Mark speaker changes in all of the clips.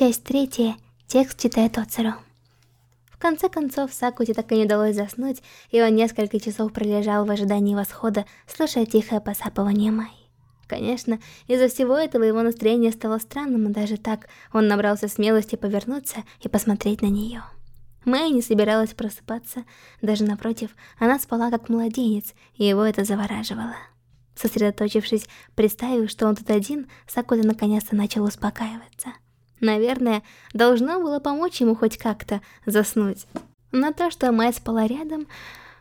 Speaker 1: Часть третья. Текст читает Оцеру. В конце концов, Сакуте так и не удалось заснуть, и он несколько часов пролежал в ожидании восхода, слушая тихое посапывание Май. Конечно, из-за всего этого его настроение стало странным, и даже так он набрался смелости повернуться и посмотреть на нее. Мэй не собиралась просыпаться, даже напротив, она спала как младенец, и его это завораживало. Сосредоточившись, представив, что он тут один, Сакута наконец-то начал успокаиваться. Наверное, должно было помочь ему хоть как-то заснуть. Но то, что Май спала рядом,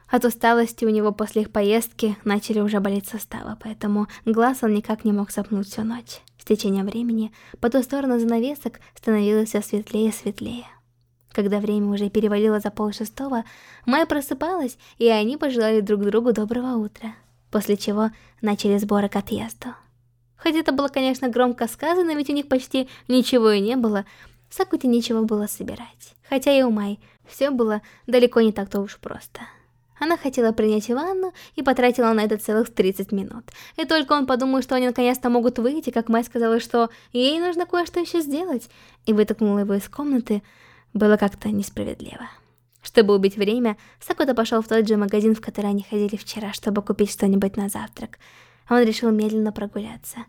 Speaker 1: от усталости у него после их поездки начали уже болеть суставы, поэтому глаз он никак не мог сопнуть всю ночь. С течением времени по ту сторону занавесок становилось все светлее и светлее. Когда время уже перевалило за полшестого, Май просыпалась, и они пожелали друг другу доброго утра, после чего начали сборы к отъезду. Хоть это было, конечно, громко сказано, ведь у них почти ничего и не было, Сакуте нечего было собирать. Хотя и у Май все было далеко не так-то уж просто. Она хотела принять ванну и потратила на это целых 30 минут. И только он подумал, что они наконец-то могут выйти, как Май сказала, что ей нужно кое-что еще сделать, и вытолкнула его из комнаты, было как-то несправедливо. Чтобы убить время, Сакута пошел в тот же магазин, в который они ходили вчера, чтобы купить что-нибудь на завтрак. Он решил медленно прогуляться.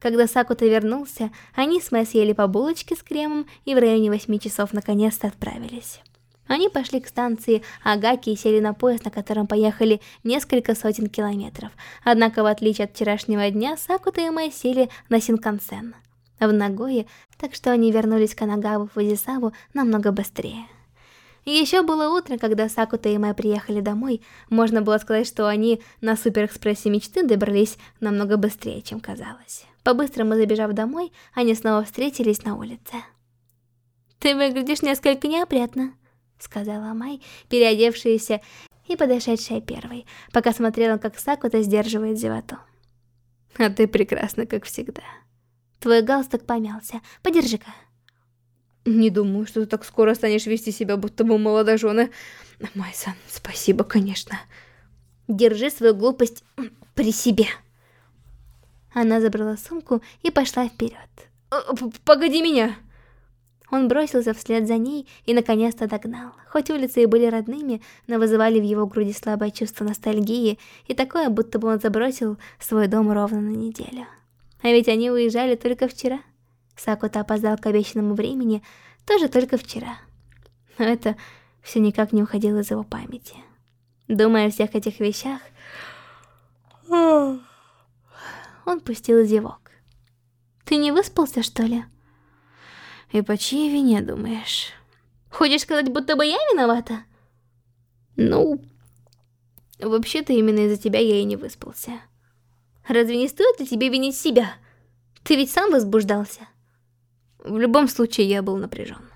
Speaker 1: Когда Сакута вернулся, они с Мэй съели по булочке с кремом и в районе 8 часов наконец-то отправились. Они пошли к станции Агаки и сели на поезд, на котором поехали несколько сотен километров. Однако, в отличие от вчерашнего дня, Сакута и Мэй сели на Синкансен в Нагое, так что они вернулись к Анагаву в Вадисаву намного быстрее. Еще было утро, когда Сакута и Мэй приехали домой. Можно было сказать, что они на суперэкспрессе мечты добрались намного быстрее, чем казалось. По-быстрому забежав домой, они снова встретились на улице. «Ты выглядишь несколько неопрятно», — сказала Май, переодевшаяся и подошедшая первой, пока смотрела, как Сакута сдерживает зевоту. «А ты прекрасна, как всегда». Твой галстук помялся. Подержи-ка. Не думаю, что ты так скоро станешь вести себя, будто бы молодожены. Майсан, спасибо, конечно. Держи свою глупость при себе. Она забрала сумку и пошла вперед. Э, погоди меня! Он бросился вслед за ней и наконец-то догнал. Хоть улицы и были родными, но вызывали в его груди слабое чувство ностальгии и такое, будто бы он забросил свой дом ровно на неделю. А ведь они уезжали только вчера. Сакута опоздал к обещанному времени тоже только вчера. Но это все никак не уходило из его памяти. Думая о всех этих вещах, он пустил зевок. «Ты не выспался, что ли?» «И по чьей вине, думаешь?» «Хочешь сказать, будто бы я виновата?» «Ну, вообще-то именно из-за тебя я и не выспался». Разве не стоит ли тебе винить себя? Ты ведь сам возбуждался. В любом случае, я был напряжен.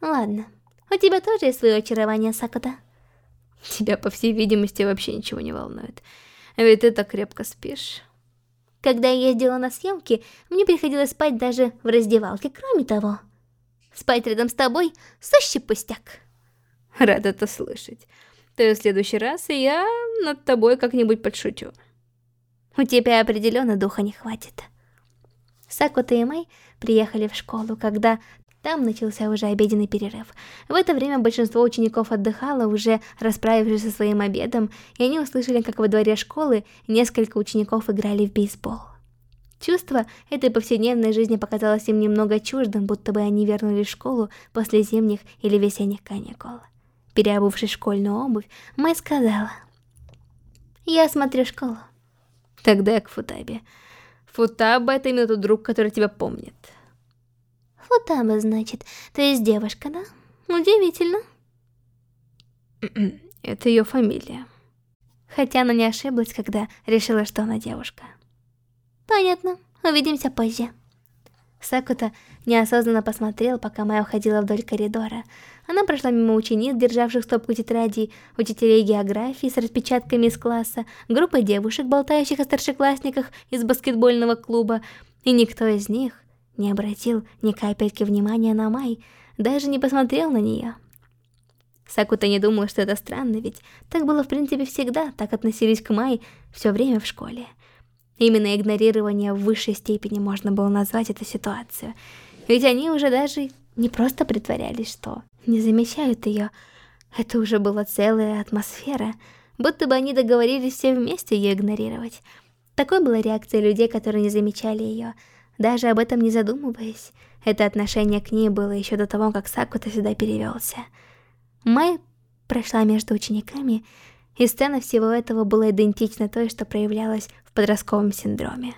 Speaker 1: Ладно, у тебя тоже есть свое очарование, Сакута. Тебя, по всей видимости, вообще ничего не волнует. Ведь ты так крепко спишь. Когда я ездила на съемки, мне приходилось спать даже в раздевалке. Кроме того, спать рядом с тобой — сущий пустяк. Рад это слышать то в следующий раз я над тобой как-нибудь подшучу. У тебя определенно духа не хватит. Сакута и Мэй приехали в школу, когда там начался уже обеденный перерыв. В это время большинство учеников отдыхало, уже расправившись со своим обедом, и они услышали, как во дворе школы несколько учеников играли в бейсбол. Чувство этой повседневной жизни показалось им немного чуждым, будто бы они вернулись в школу после зимних или весенних каникул. Переобувшись в школьную обувь, Мэй сказала. «Я смотрю школу». Тогда к Футабе. Футаба — это именно тот друг, который тебя помнит. Футаба, значит. То есть девушка, да? Удивительно. это ее фамилия. Хотя она не ошиблась, когда решила, что она девушка. Понятно. Увидимся позже. Сакута неосознанно посмотрел, пока Майя уходила вдоль коридора. Она прошла мимо учениц, державших стопку тетрадей, учителей географии с распечатками из класса, группы девушек, болтающих о старшеклассниках из баскетбольного клуба, и никто из них не обратил ни капельки внимания на Май, даже не посмотрел на нее. Сакута не думала, что это странно, ведь так было в принципе всегда, так относились к Май все время в школе. Именно игнорирование в высшей степени можно было назвать эту ситуацию. Ведь они уже даже не просто притворялись, что не замечают ее. Это уже была целая атмосфера, будто бы они договорились все вместе ее игнорировать. Такой была реакция людей, которые не замечали ее, даже об этом не задумываясь. Это отношение к ней было еще до того, как Сакута сюда перевелся. Май прошла между учениками, и сцена всего этого была идентична той, что проявлялась подростковом синдроме.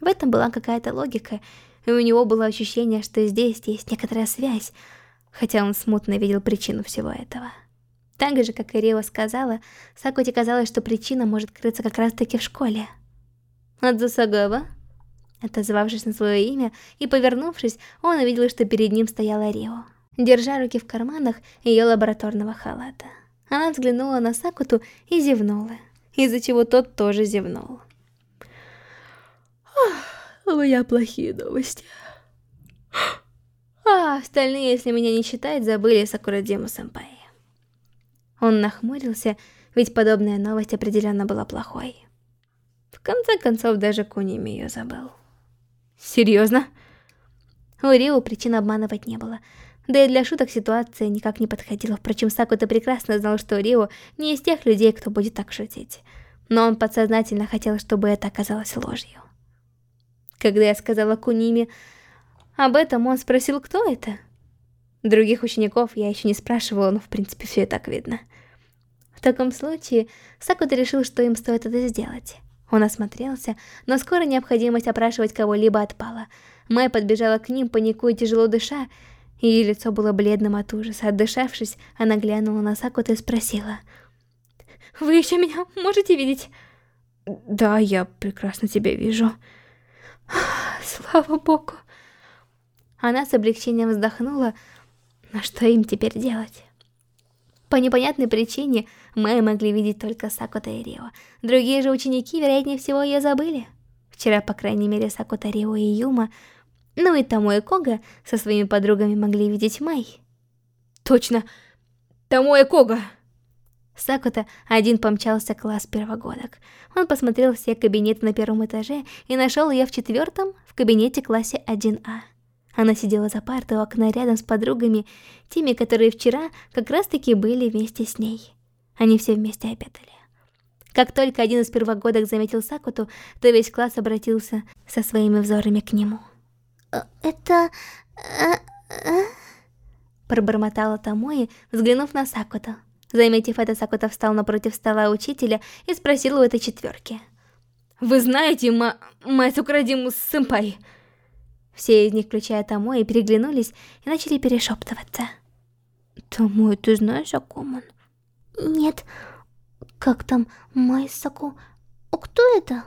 Speaker 1: В этом была какая-то логика, и у него было ощущение, что здесь есть некоторая связь, хотя он смутно видел причину всего этого. Так же, как и Рио сказала, Сакути казалось, что причина может крыться как раз-таки в школе. Адзусагава? Отозвавшись на свое имя и повернувшись, он увидел, что перед ним стояла Рио, держа руки в карманах ее лабораторного халата. Она взглянула на Сакуту и зевнула, из-за чего тот тоже зевнул.
Speaker 2: У меня плохие новости.
Speaker 1: А остальные, если меня не считать, забыли Сакурадиму-сэмпай. Он нахмурился, ведь подобная новость определенно была плохой. В конце концов, даже Куними ее забыл.
Speaker 2: Серьезно?
Speaker 1: У Рио причин обманывать не было. Да и для шуток ситуация никак не подходила. Впрочем, Сакута прекрасно знал, что Рио не из тех людей, кто будет так шутить. Но он подсознательно хотел, чтобы это оказалось ложью. Когда я сказала Куними об этом, он спросил, кто это? Других учеников я еще не спрашивала, но в принципе все и так видно. В таком случае, Сакута решил, что им стоит это сделать. Он осмотрелся, но скоро необходимость опрашивать кого-либо отпала. Мэй подбежала к ним, паникуя тяжело дыша, ее лицо было бледным от ужаса. Отдышавшись, она глянула на Сакута и спросила. «Вы еще меня можете видеть?»
Speaker 2: «Да, я прекрасно тебя вижу».
Speaker 1: «Слава богу». Она с облегчением вздохнула, но что им теперь делать? По непонятной причине мы могли видеть только Сакута и Рио. Другие же ученики, вероятнее всего, ее забыли. Вчера, по крайней мере, Сакута, Рио и Юма, ну и Тамо и Кога со своими подругами могли видеть Май.
Speaker 2: Точно, Тамо и Кога!
Speaker 1: Сакута один помчался класс первогодок. Он посмотрел все кабинеты на первом этаже и нашел ее в четвертом, в кабинете классе 1А. Она сидела за партой у окна рядом с подругами, теми, которые вчера как раз-таки были вместе с ней. Они все вместе обедали. Как только один из первогодок заметил Сакуту, то весь класс обратился со своими взорами к нему. «Э, «Это... Э, э?» Пробормотала Томои, взглянув на Сакуту. Заметив это, Сакута встал напротив стола учителя и спросил у этой четверки.
Speaker 2: «Вы знаете, ма... Мэсукрадимус-сэмпай?»
Speaker 1: Все из них, включая Томои, переглянулись и начали перешептываться.
Speaker 2: «Томои, ты знаешь, о ком он?»
Speaker 3: «Нет. Как там Майсаку? А кто это?»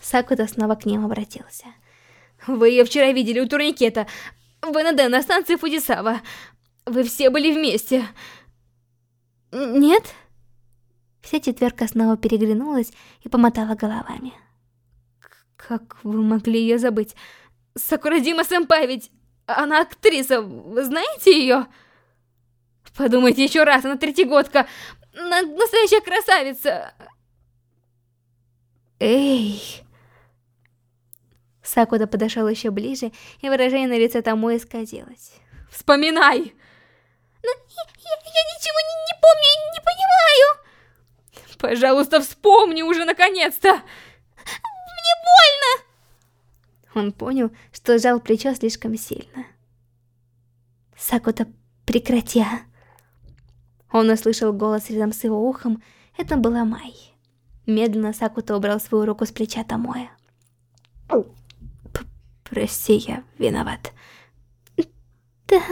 Speaker 1: Сакута снова к ним обратился.
Speaker 2: «Вы ее вчера видели у турникета. В НД на станции Фудисава. Вы все были вместе».
Speaker 1: «Нет?» Вся четверка снова переглянулась и помотала головами.
Speaker 2: «Как вы могли ее забыть?» Сакурадима Сэмпай, ведь она актриса, вы знаете ее? Подумайте еще раз, она третьегодка, настоящая красавица.
Speaker 1: Эй... Сакуда подошел еще ближе, и выражение на лице Тому исказилось.
Speaker 2: Вспоминай!
Speaker 3: Но я, я, я ничего не, не помню и не понимаю.
Speaker 2: Пожалуйста, вспомни уже наконец-то!
Speaker 3: Мне больно!
Speaker 1: Он понял, что сжал плечо слишком сильно. «Сакута, прекрати!» а!» Он услышал голос рядом с его ухом, это была Май. Медленно Сакута убрал свою руку с плеча Томоя. «Прости, я виноват».
Speaker 3: «Да...»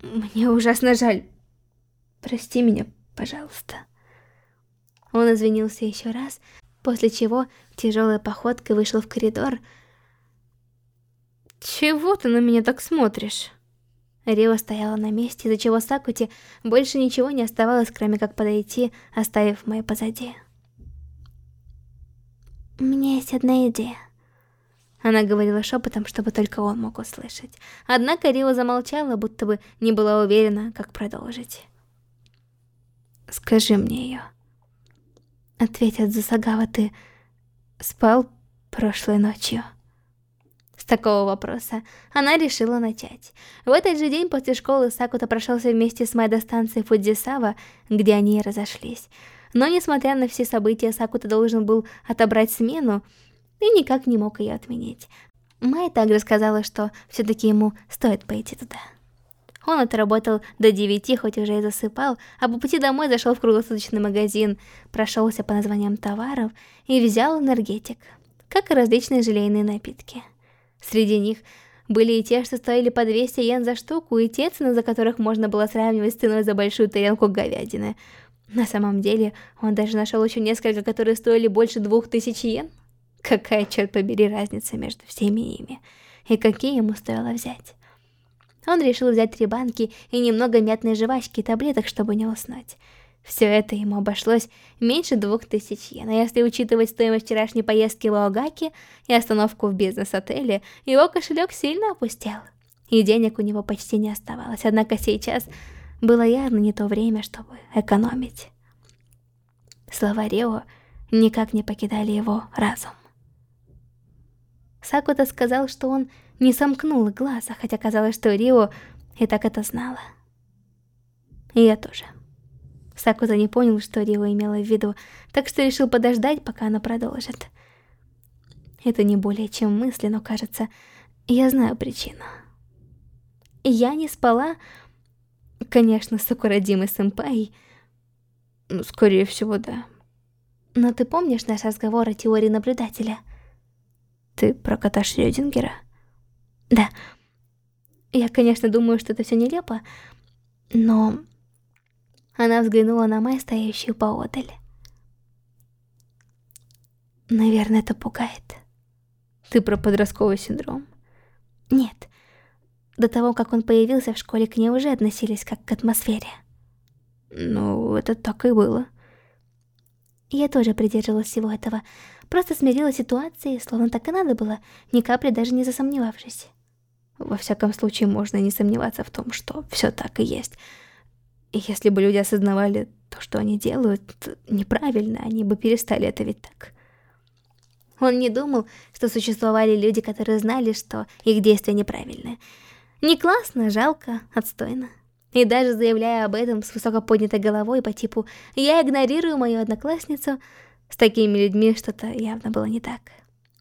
Speaker 1: «Мне ужасно жаль. Прости меня, пожалуйста». Он извинился еще раз, после чего тяжелой походкой вышел в коридор, «Чего ты на меня так смотришь?» Рио стояла на месте, из-за чего Сакути больше ничего не оставалось, кроме как подойти, оставив Мэй позади.
Speaker 3: «У меня есть одна идея».
Speaker 1: Она говорила шепотом, чтобы только он мог услышать. Однако Рио замолчала, будто бы не была уверена, как продолжить. «Скажи мне ее». Ответит Засагава, ты... спал прошлой ночью? С такого вопроса она решила начать. В этот же день после школы Сакута прошелся вместе с Май до станции Фудзисава, где они и разошлись. Но несмотря на все события, Сакута должен был отобрать смену и никак не мог ее отменить. Май также сказала, что все-таки ему стоит пойти туда. Он отработал до 9, хоть уже и засыпал, а по пути домой зашел в круглосуточный магазин, прошелся по названиям товаров и взял энергетик, как и различные желейные напитки. Среди них были и те, что стоили по 200 йен за штуку, и те, цены за которых можно было сравнивать с ценой за большую тарелку говядины. На самом деле, он даже нашел еще несколько, которые стоили больше 2000 йен. Какая, черт побери, разница между всеми ими? И какие ему стоило взять? Он решил взять три банки и немного мятной жвачки и таблеток, чтобы не уснуть. Все это ему обошлось меньше двух тысяч йен, а если учитывать стоимость вчерашней поездки в Аогаки и остановку в бизнес-отеле, его кошелек сильно опустел. И денег у него почти не оставалось, однако сейчас было явно не то время, чтобы экономить. Слова Рио никак не покидали его разум. Сакута сказал, что он не сомкнул глаза, хотя казалось, что Рио и так это знала. И я тоже. Сакута не понял, что Рио имела в виду, так что решил подождать, пока она продолжит. Это не более чем мысли, но кажется, я знаю причину. Я не спала, конечно, с Сакурадимой сэмпай. Ну, скорее всего, да. Но ты помнишь наш разговор о теории наблюдателя? Ты про кота Шрёдингера? Да. Я, конечно, думаю, что это все нелепо, но... Она взглянула на Май, стоящую поодаль. Наверное, это пугает. Ты про подростковый синдром? Нет. До того, как он появился в школе, к ней уже относились как к атмосфере. Ну, это так и было. Я тоже придерживалась всего этого. Просто смирила ситуации, словно так и надо было, ни капли даже не засомневавшись. Во всяком случае, можно не сомневаться в том, что все так и есть. И если бы люди осознавали то, что они делают, неправильно, они бы перестали это ведь так. Он не думал, что существовали люди, которые знали, что их действия неправильные. Не классно, жалко, отстойно. И даже заявляя об этом с высоко поднятой головой по типу «я игнорирую мою одноклассницу», с такими людьми что-то явно было не так.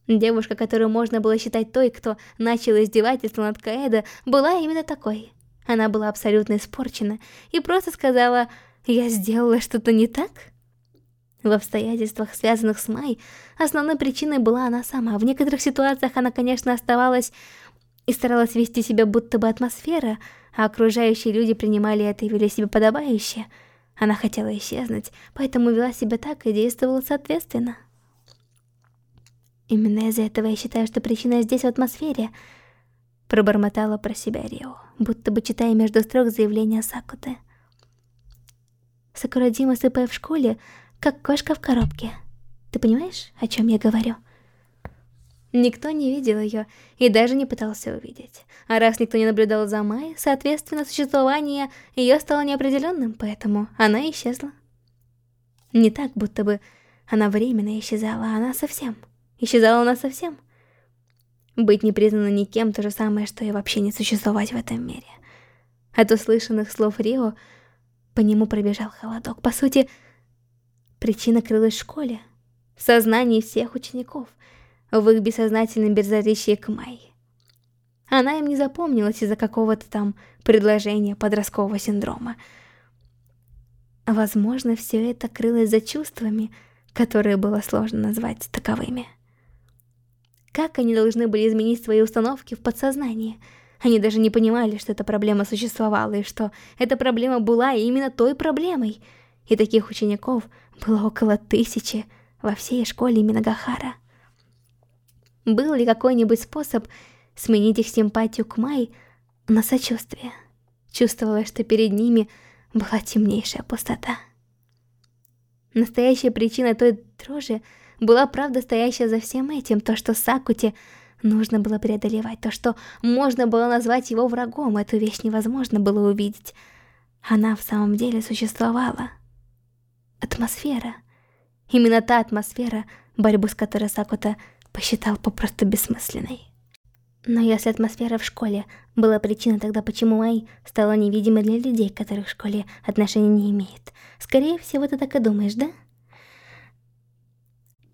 Speaker 1: Девушка, которую можно было считать той, кто начал издевательство над Каэдо, была именно такой. Она была абсолютно испорчена и просто сказала «Я сделала что-то не так?» В обстоятельствах, связанных с Май, основной причиной была она сама. В некоторых ситуациях она, конечно, оставалась и старалась вести себя будто бы атмосфера, а окружающие люди принимали это и вели себя подобающе. Она хотела исчезнуть, поэтому вела себя так и действовала соответственно. Именно из-за этого я считаю, что причина здесь в атмосфере. Пробормотала про себя Рио, будто бы читая между строк заявление Сакуты. Сакурадима сыпая в школе, как кошка в коробке. Ты понимаешь, о чем я говорю? Никто не видел ее и даже не пытался увидеть. А раз никто не наблюдал за Май, соответственно, существование ее стало неопределенным, поэтому она исчезла. Не так, будто бы она временно исчезала, а она совсем. Исчезала она совсем. Быть не признана никем то же самое, что и вообще не существовать в этом мире. От услышанных слов Рио по нему пробежал холодок. По сути, причина крылась в школе, в сознании всех учеников, в их бессознательном безразличии к Май. Она им не запомнилась из-за какого-то там предложения подросткового синдрома. Возможно, все это крылось за чувствами, которые было сложно назвать таковыми. Как они должны были изменить свои установки в подсознании? Они даже не понимали, что эта проблема существовала, и что эта проблема была именно той проблемой. И таких учеников было около тысячи во всей школе Минагахара. Был ли какой-нибудь способ сменить их симпатию к Май на сочувствие? Чувствовала, что перед ними была темнейшая пустота. Настоящая причина той дрожи — была правда стоящая за всем этим, то, что Сакуте нужно было преодолевать, то, что можно было назвать его врагом, эту вещь невозможно было увидеть. Она в самом деле существовала. Атмосфера. Именно та атмосфера, борьбу с которой Сакута посчитал попросту бессмысленной. Но если атмосфера в школе была причиной тогда, почему Май стала невидимой для людей, которых в школе отношения не имеет, скорее всего, ты так и думаешь, да?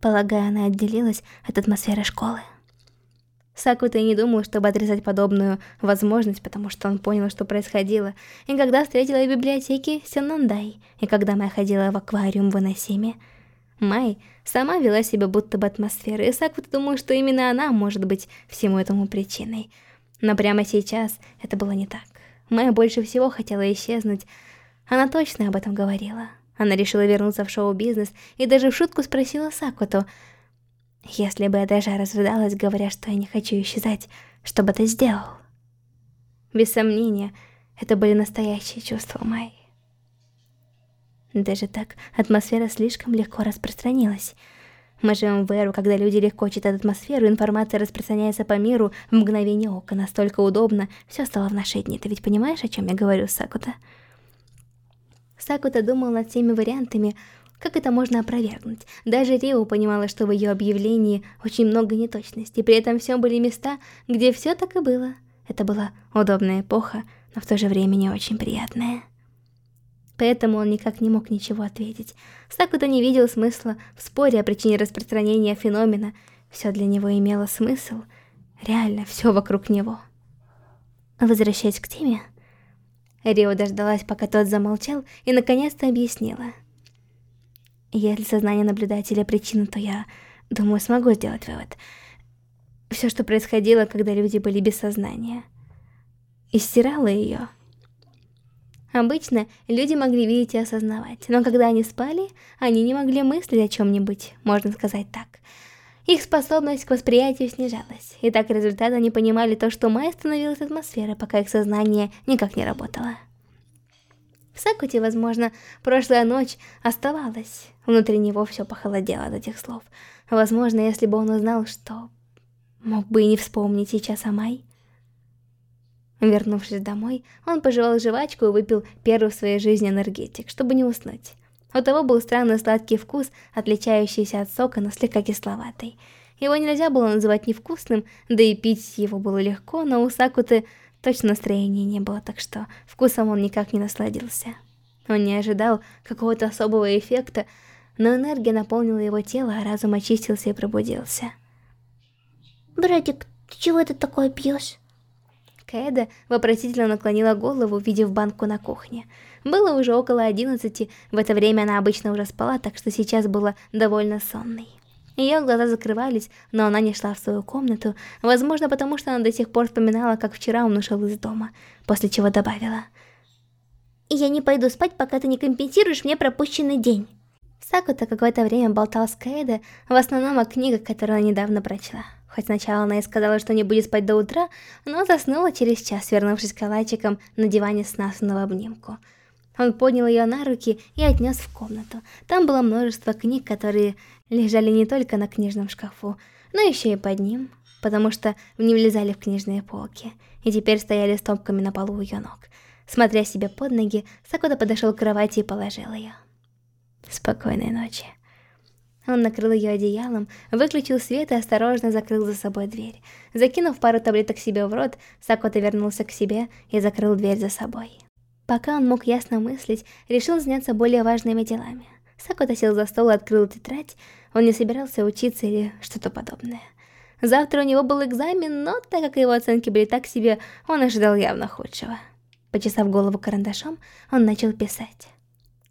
Speaker 1: Полагаю, она отделилась от атмосферы школы. Сакута и не думал, чтобы отрезать подобную возможность, потому что он понял, что происходило. И когда встретила в библиотеке Сеннандай, и когда Май ходила в аквариум в Анасиме, Май сама вела себя будто бы атмосфера, и Сакута думал, что именно она может быть всему этому причиной. Но прямо сейчас это было не так. Май больше всего хотела исчезнуть. Она точно об этом говорила. Она решила вернуться в шоу-бизнес и даже в шутку спросила Сакуту, «Если бы я даже разрыдалась, говоря, что я не хочу исчезать, что бы ты сделал?» Без сомнения, это были настоящие чувства Майи. Даже так, атмосфера слишком легко распространилась. Мы живем в эру, когда люди легко читают атмосферу, информация распространяется по миру в мгновение ока, настолько удобно, все стало в наши дни. Ты ведь понимаешь, о чем я говорю, Сакута? Сакута думал над всеми вариантами, как это можно опровергнуть. Даже Рио понимала, что в ее объявлении очень много неточностей, при этом все были места, где все так и было. Это была удобная эпоха, но в то же время не очень приятная. Поэтому он никак не мог ничего ответить. Сакута не видел смысла в споре о причине распространения феномена. Все для него имело смысл. Реально, все вокруг него. Возвращаясь к теме, Рио дождалась, пока тот замолчал, и наконец-то объяснила. Если сознание наблюдателя причина, то я, думаю, смогу сделать вывод. Все, что происходило, когда люди были без сознания, и стирало ее. Обычно люди могли видеть и осознавать, но когда они спали, они не могли мыслить о чем-нибудь, можно сказать так. Их способность к восприятию снижалась, и так результат они понимали то, что Майя становилась атмосферой, пока их сознание никак не работало. В Сакуте, возможно, прошлая ночь оставалась. Внутри него все похолодело от этих слов. Возможно, если бы он узнал, что... Мог бы и не вспомнить сейчас о Май. Вернувшись домой, он пожевал жвачку и выпил первый в своей жизни энергетик, чтобы не уснуть. У того был странный сладкий вкус, отличающийся от сока, но слегка кисловатый. Его нельзя было называть невкусным, да и пить его было легко, но у Сакуты точно настроения не было, так что вкусом он никак не насладился. Он не ожидал какого-то особого эффекта, но энергия наполнила его тело, а разум очистился и пробудился.
Speaker 3: «Братик, ты чего это такое пьешь?»
Speaker 1: Кэда вопросительно наклонила голову, увидев банку на кухне. Было уже около одиннадцати, в это время она обычно уже спала, так что сейчас была довольно сонной. Ее глаза закрывались, но она не шла в свою комнату, возможно, потому что она до сих пор вспоминала, как вчера он ушел из дома, после чего добавила.
Speaker 3: «Я не пойду спать, пока ты не компенсируешь мне пропущенный день».
Speaker 1: Сакута какое-то время болтал с Кэйдо, в основном о книгах, которые она недавно прочла. Хоть сначала она и сказала, что не будет спать до утра, но заснула через час, вернувшись калачиком на диване с Насу в обнимку. Он поднял ее на руки и отнес в комнату. Там было множество книг, которые лежали не только на книжном шкафу, но еще и под ним, потому что не влезали в книжные полки, и теперь стояли стопками на полу у ее ног. Смотря себе под ноги, Сакуда подошел к кровати и положил ее. Спокойной ночи. Он накрыл ее одеялом, выключил свет и осторожно закрыл за собой дверь. Закинув пару таблеток себе в рот, Сакота вернулся к себе и закрыл дверь за собой. Пока он мог ясно мыслить, решил заняться более важными делами. Сакота сел за стол и открыл тетрадь, он не собирался учиться или что-то подобное. Завтра у него был экзамен, но так как его оценки были так себе, он ожидал явно худшего. Почесав голову карандашом, он начал писать.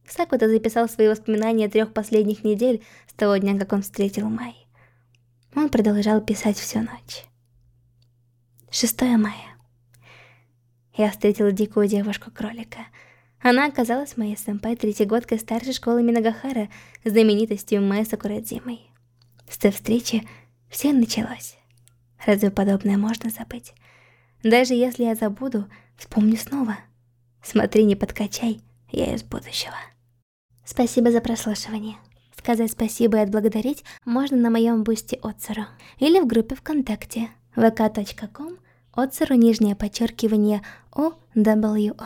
Speaker 1: Сакута записал свои воспоминания трех последних недель с того дня, как он встретил Май. Он продолжал писать всю ночь. 6 мая. Я встретила дикую девушку-кролика. Она оказалась моей сэмпай третьегодкой старшей школы Минагахара, знаменитостью Мэй Сакурадзимой. С той встречи все началось. Разве подобное можно забыть? Даже если я забуду, вспомню снова. Смотри, не подкачай, я из будущего. Спасибо за прослушивание. Сказать спасибо и отблагодарить можно на моем бусте Оцеру или в группе ВКонтакте vk.com Оцеру нижнее подчеркивание OWO.